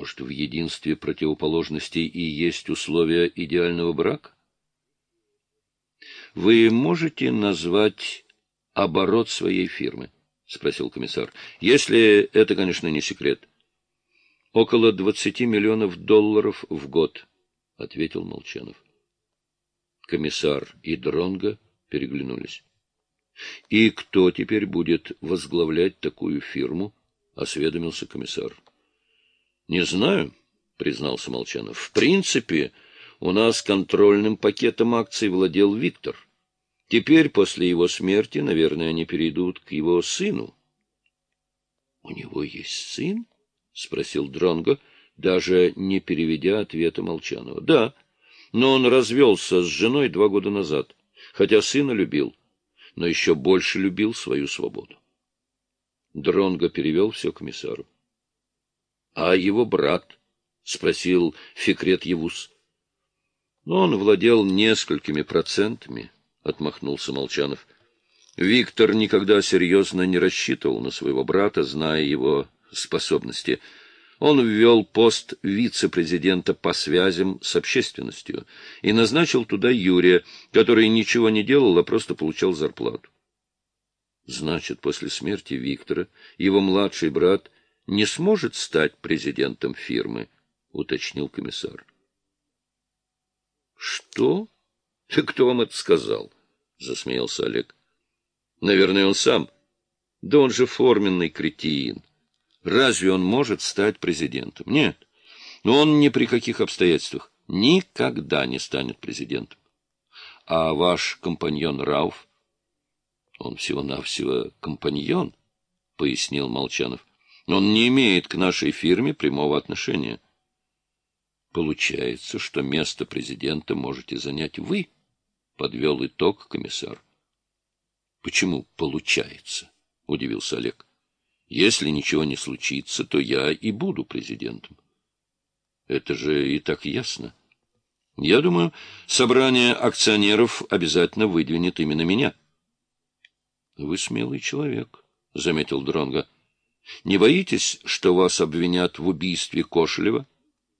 Может, в единстве противоположностей и есть условия идеального брака? Вы можете назвать оборот своей фирмы? — спросил комиссар. — Если это, конечно, не секрет. — Около двадцати миллионов долларов в год, — ответил Молчанов. Комиссар и Дронго переглянулись. — И кто теперь будет возглавлять такую фирму? — осведомился комиссар. — Не знаю, — признался Молчанов. — В принципе, у нас контрольным пакетом акций владел Виктор. Теперь, после его смерти, наверное, они перейдут к его сыну. — У него есть сын? — спросил Дронго, даже не переведя ответа Молчанова. — Да, но он развелся с женой два года назад, хотя сына любил, но еще больше любил свою свободу. Дронго перевел все комиссару. — А его брат? — спросил Фикрет Евус. Он владел несколькими процентами, — отмахнулся Молчанов. Виктор никогда серьезно не рассчитывал на своего брата, зная его способности. Он ввел пост вице-президента по связям с общественностью и назначил туда Юрия, который ничего не делал, а просто получал зарплату. Значит, после смерти Виктора его младший брат не сможет стать президентом фирмы, — уточнил комиссар. Что? Кто вам это сказал? Засмеялся Олег. Наверное, он сам. Да он же форменный кретин. Разве он может стать президентом? Нет. Но он ни при каких обстоятельствах никогда не станет президентом. А ваш компаньон Рауф? Он всего-навсего компаньон, пояснил Молчанов. Он не имеет к нашей фирме прямого отношения. Получается, что место президента можете занять вы, подвел итог комиссар. Почему получается? удивился Олег. Если ничего не случится, то я и буду президентом. Это же и так ясно. Я думаю, собрание акционеров обязательно выдвинет именно меня. Вы смелый человек, заметил Дронга. Не боитесь, что вас обвинят в убийстве Кошелева?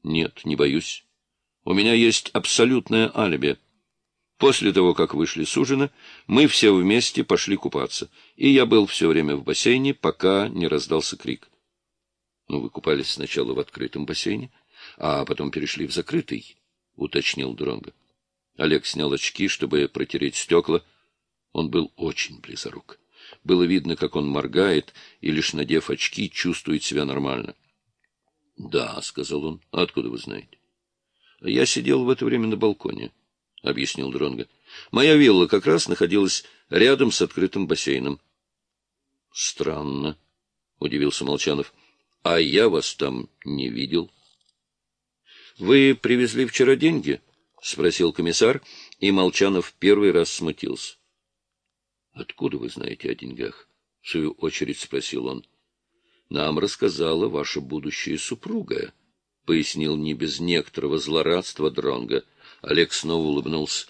Нет, не боюсь. У меня есть абсолютное алиби. После того, как вышли с ужина, мы все вместе пошли купаться, и я был все время в бассейне, пока не раздался крик. Ну, вы купались сначала в открытом бассейне, а потом перешли в закрытый, — уточнил Дронго. Олег снял очки, чтобы протереть стекла. Он был очень близорук. Было видно, как он моргает, и, лишь надев очки, чувствует себя нормально. — Да, — сказал он. — Откуда вы знаете? — Я сидел в это время на балконе, — объяснил Дронго. — Моя вилла как раз находилась рядом с открытым бассейном. — Странно, — удивился Молчанов. — А я вас там не видел. — Вы привезли вчера деньги? — спросил комиссар, и Молчанов первый раз смутился. — Откуда вы знаете о деньгах? — в свою очередь спросил он. — нам рассказала ваша будущая супруга, — пояснил не без некоторого злорадства Дронга. Олег снова улыбнулся.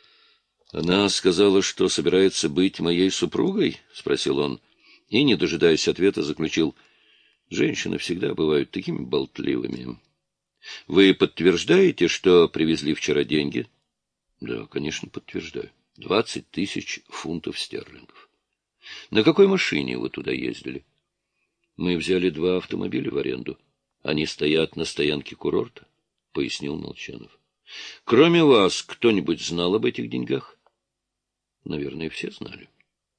— Она сказала, что собирается быть моей супругой? — спросил он. И, не дожидаясь ответа, заключил. — Женщины всегда бывают такими болтливыми. — Вы подтверждаете, что привезли вчера деньги? — Да, конечно, подтверждаю. Двадцать тысяч фунтов стерлингов. — На какой машине вы туда ездили? Мы взяли два автомобиля в аренду. Они стоят на стоянке курорта, — пояснил Молчанов. — Кроме вас, кто-нибудь знал об этих деньгах? — Наверное, все знали.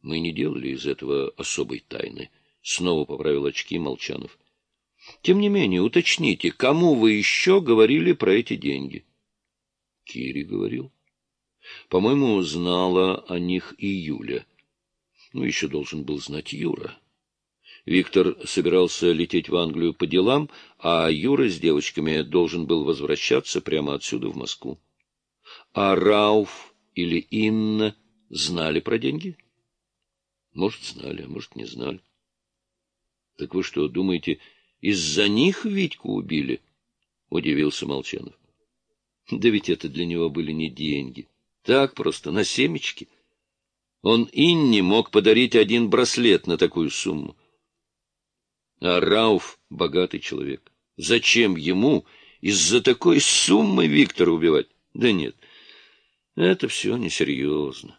Мы не делали из этого особой тайны. Снова поправил очки Молчанов. — Тем не менее, уточните, кому вы еще говорили про эти деньги? — Кири говорил. — По-моему, знала о них и Юля. Ну, еще должен был знать Юра. Виктор собирался лететь в Англию по делам, а Юра с девочками должен был возвращаться прямо отсюда в Москву. А Рауф или Инна знали про деньги? Может, знали, а может, не знали. Так вы что, думаете, из-за них Витьку убили? Удивился Молчанов. Да ведь это для него были не деньги. Так просто, на семечки. Он Инне мог подарить один браслет на такую сумму. А Рауф — богатый человек. Зачем ему из-за такой суммы Виктора убивать? Да нет, это все несерьезно.